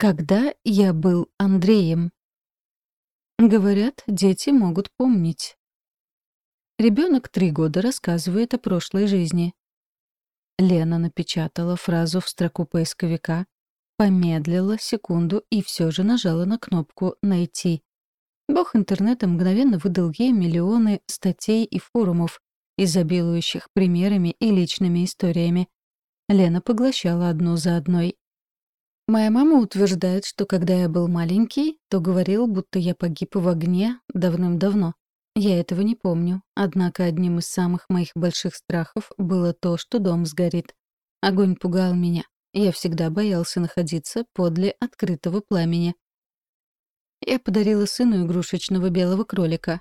Когда я был Андреем. Говорят, дети могут помнить. Ребенок три года рассказывает о прошлой жизни. Лена напечатала фразу в строку поисковика, помедлила секунду и все же нажала на кнопку «Найти». Бог интернета мгновенно выдал ей миллионы статей и форумов, изобилующих примерами и личными историями. Лена поглощала одну за одной. Моя мама утверждает, что когда я был маленький, то говорил, будто я погиб в огне давным-давно. Я этого не помню, однако одним из самых моих больших страхов было то, что дом сгорит. Огонь пугал меня. Я всегда боялся находиться подле открытого пламени. Я подарила сыну игрушечного белого кролика.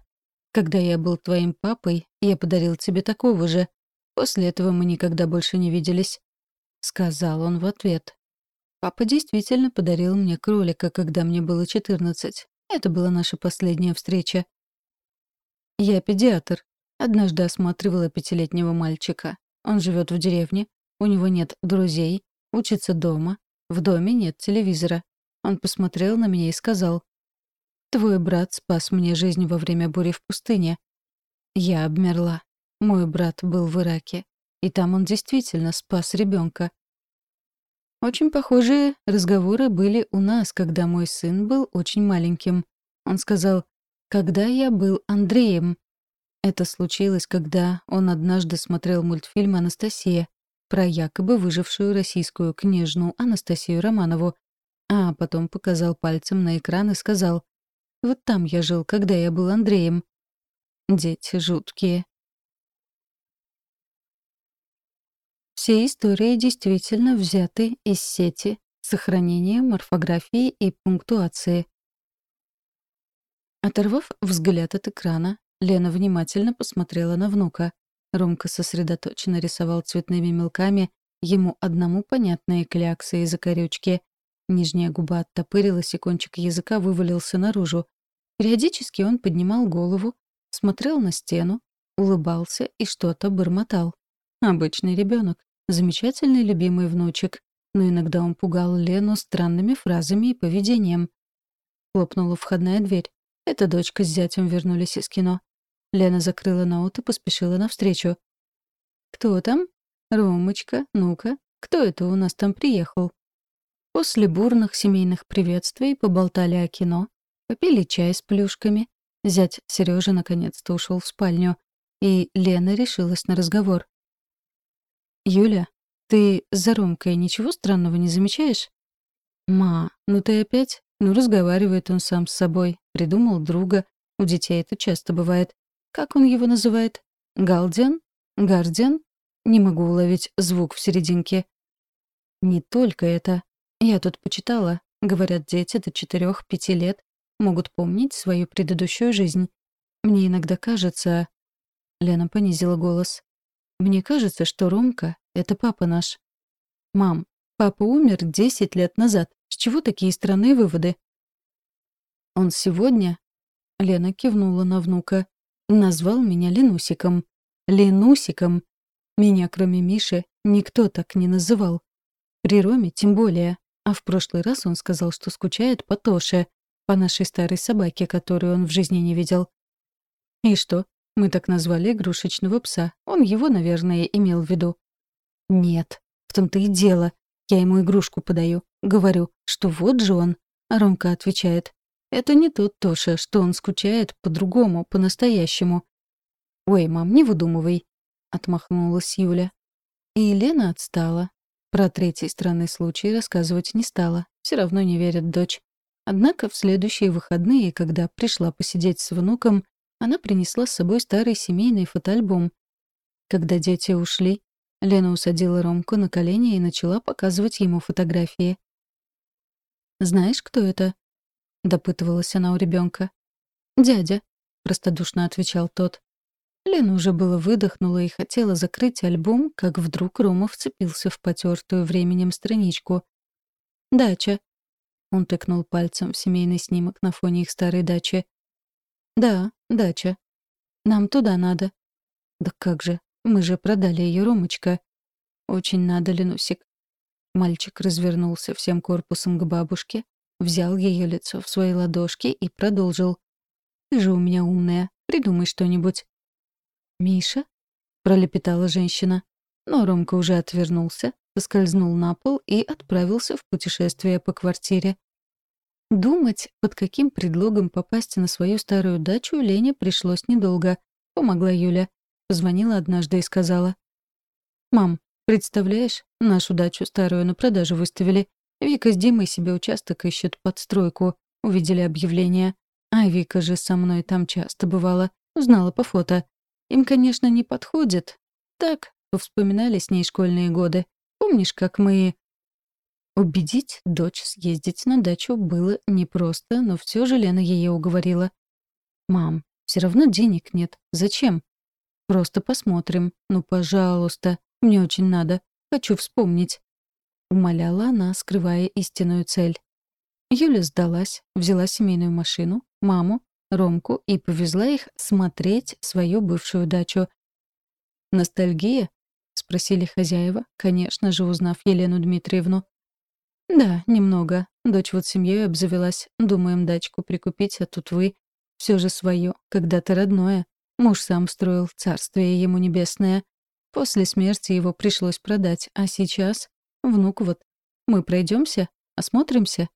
Когда я был твоим папой, я подарил тебе такого же. После этого мы никогда больше не виделись. Сказал он в ответ. Папа действительно подарил мне кролика, когда мне было 14. Это была наша последняя встреча. Я педиатр. Однажды осматривала пятилетнего мальчика. Он живет в деревне, у него нет друзей, учится дома, в доме нет телевизора. Он посмотрел на меня и сказал, «Твой брат спас мне жизнь во время бури в пустыне». Я обмерла. Мой брат был в Ираке, и там он действительно спас ребенка. Очень похожие разговоры были у нас, когда мой сын был очень маленьким. Он сказал, «Когда я был Андреем». Это случилось, когда он однажды смотрел мультфильм «Анастасия» про якобы выжившую российскую княжну Анастасию Романову, а потом показал пальцем на экран и сказал, «Вот там я жил, когда я был Андреем». Дети жуткие. Все истории действительно взяты из сети сохранения морфографии и пунктуации. Оторвав взгляд от экрана, Лена внимательно посмотрела на внука. Ромка сосредоточенно рисовал цветными мелками ему одному понятные кляксы и закорючки. Нижняя губа оттопырилась, и кончик языка вывалился наружу. Периодически он поднимал голову, смотрел на стену, улыбался и что-то бормотал. Обычный ребенок. Замечательный любимый внучек, но иногда он пугал Лену странными фразами и поведением. Хлопнула входная дверь. Эта дочка с зятем вернулись из кино. Лена закрыла ноут и поспешила навстречу. «Кто там? Ромочка, ну-ка, кто это у нас там приехал?» После бурных семейных приветствий поболтали о кино, попили чай с плюшками. Зять Сережа наконец-то ушел в спальню, и Лена решилась на разговор. «Юля, ты за Ромкой ничего странного не замечаешь?» «Ма, ну ты опять? Ну разговаривает он сам с собой. Придумал друга. У детей это часто бывает. Как он его называет? Галдиан? Гардиан? Не могу уловить звук в серединке». «Не только это. Я тут почитала. Говорят, дети до четырех-пяти лет могут помнить свою предыдущую жизнь. Мне иногда кажется...» Лена понизила голос. Мне кажется, что Ромка — это папа наш. Мам, папа умер 10 лет назад. С чего такие странные выводы? Он сегодня... Лена кивнула на внука. Назвал меня Ленусиком. Ленусиком. Меня, кроме Миши, никто так не называл. При Роме тем более. А в прошлый раз он сказал, что скучает по Тоше, по нашей старой собаке, которую он в жизни не видел. И что, мы так назвали игрушечного пса. Он его, наверное, имел в виду. Нет, в том-то и дело. Я ему игрушку подаю. Говорю, что вот же он. А Ромка отвечает. Это не тот Тоша, что он скучает по-другому, по-настоящему. «Ой, мам, не выдумывай», — отмахнулась Юля. И Лена отстала. Про третий странный случай рассказывать не стала. Все равно не верит дочь. Однако в следующие выходные, когда пришла посидеть с внуком, она принесла с собой старый семейный фотоальбом. Когда дети ушли, Лена усадила Ромку на колени и начала показывать ему фотографии. «Знаешь, кто это?» — допытывалась она у ребенка. «Дядя», — простодушно отвечал тот. Лена уже было выдохнула и хотела закрыть альбом, как вдруг Рома вцепился в потертую временем страничку. «Дача». Он тыкнул пальцем в семейный снимок на фоне их старой дачи. «Да, дача. Нам туда надо». «Да как же, мы же продали ее, Ромочка». «Очень надо, Ленусик». Мальчик развернулся всем корпусом к бабушке, взял ее лицо в свои ладошки и продолжил. «Ты же у меня умная. Придумай что-нибудь». «Миша?» — пролепетала женщина. Но Ромка уже отвернулся, соскользнул на пол и отправился в путешествие по квартире. Думать, под каким предлогом попасть на свою старую дачу, Лене пришлось недолго. Помогла Юля. Позвонила однажды и сказала. «Мам, представляешь, нашу дачу старую на продажу выставили. Вика с Димой себе участок ищет под стройку. Увидели объявление. А Вика же со мной там часто бывала. Узнала по фото. Им, конечно, не подходит. Так, Вспоминали с ней школьные годы. Помнишь, как мы... Убедить дочь съездить на дачу было непросто, но все же Лена ее уговорила. «Мам, все равно денег нет. Зачем?» «Просто посмотрим. Ну, пожалуйста. Мне очень надо. Хочу вспомнить». Умоляла она, скрывая истинную цель. Юля сдалась, взяла семейную машину, маму, Ромку и повезла их смотреть свою бывшую дачу. Ностальгия? — спросили хозяева, конечно же, узнав Елену Дмитриевну. «Да, немного. Дочь вот семьей обзавелась. Думаем дачку прикупить, а тут вы. Все же свое, когда-то родное. Муж сам строил царствие ему небесное. После смерти его пришлось продать, а сейчас внук вот. Мы пройдемся, осмотримся».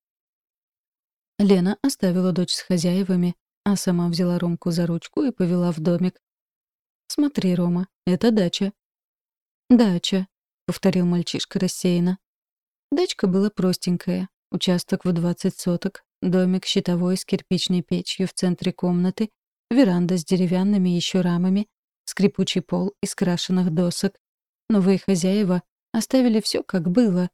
Лена оставила дочь с хозяевами, а сама взяла Ромку за ручку и повела в домик. «Смотри, Рома, это дача. «Дача», — повторил мальчишка рассеянно. Дачка была простенькая. Участок в 20 соток, домик щитовой с кирпичной печью в центре комнаты, веранда с деревянными еще рамами, скрипучий пол из крашеных досок. Новые хозяева оставили все как было.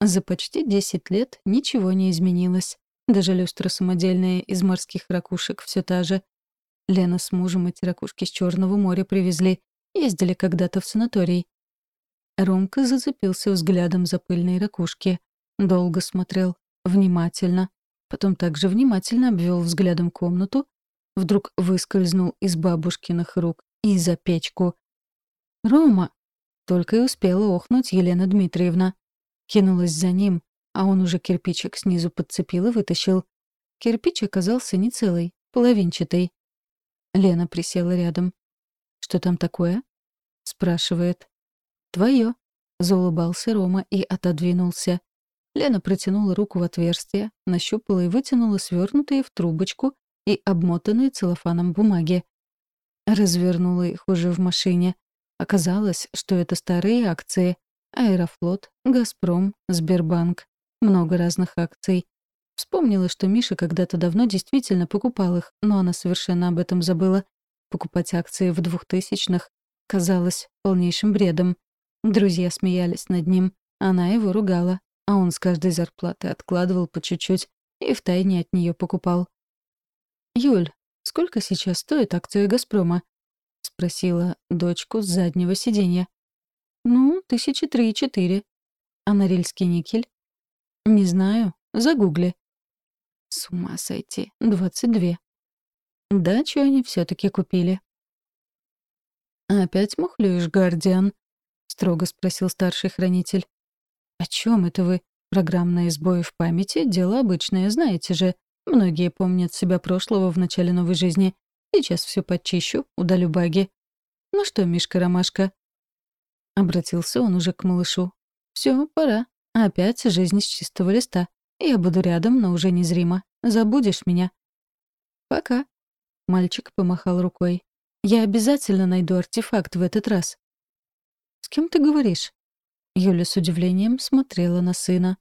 За почти 10 лет ничего не изменилось. Даже люстра самодельная из морских ракушек все та же. Лена с мужем эти ракушки с Черного моря привезли. Ездили когда-то в санаторий. Ромка зацепился взглядом за пыльные ракушки. Долго смотрел, внимательно. Потом также внимательно обвел взглядом комнату. Вдруг выскользнул из бабушкиных рук и за печку. «Рома!» Только и успела охнуть Елена Дмитриевна. Кинулась за ним, а он уже кирпичик снизу подцепил и вытащил. Кирпич оказался не целый, половинчатый. Лена присела рядом. «Что там такое?» — спрашивает. «Твое», — заулыбался Рома и отодвинулся. Лена протянула руку в отверстие, нащупала и вытянула свернутые в трубочку и обмотанные целлофаном бумаги. Развернула их уже в машине. Оказалось, что это старые акции. Аэрофлот, Газпром, Сбербанк. Много разных акций. Вспомнила, что Миша когда-то давно действительно покупал их, но она совершенно об этом забыла. Покупать акции в двухтысячных казалось полнейшим бредом. Друзья смеялись над ним. Она его ругала, а он с каждой зарплаты откладывал по чуть-чуть и втайне от нее покупал. «Юль, сколько сейчас стоит акция «Газпрома»?» — спросила дочку с заднего сиденья. «Ну, тысячи три-четыре. А Норильский никель?» «Не знаю. Загугли». «С ума сойти. Двадцать две». Дачу они все таки купили. «Опять мухлюешь, Гардиан?» Строго спросил старший хранитель. «О чем это вы? Программные сбои в памяти — дело обычное, знаете же. Многие помнят себя прошлого в начале новой жизни. Сейчас все почищу, удалю баги. Ну что, Мишка-ромашка?» Обратился он уже к малышу. Все, пора. Опять жизнь с чистого листа. Я буду рядом, но уже незримо. Забудешь меня?» «Пока». Мальчик помахал рукой. «Я обязательно найду артефакт в этот раз. «С кем ты говоришь?» Юля с удивлением смотрела на сына.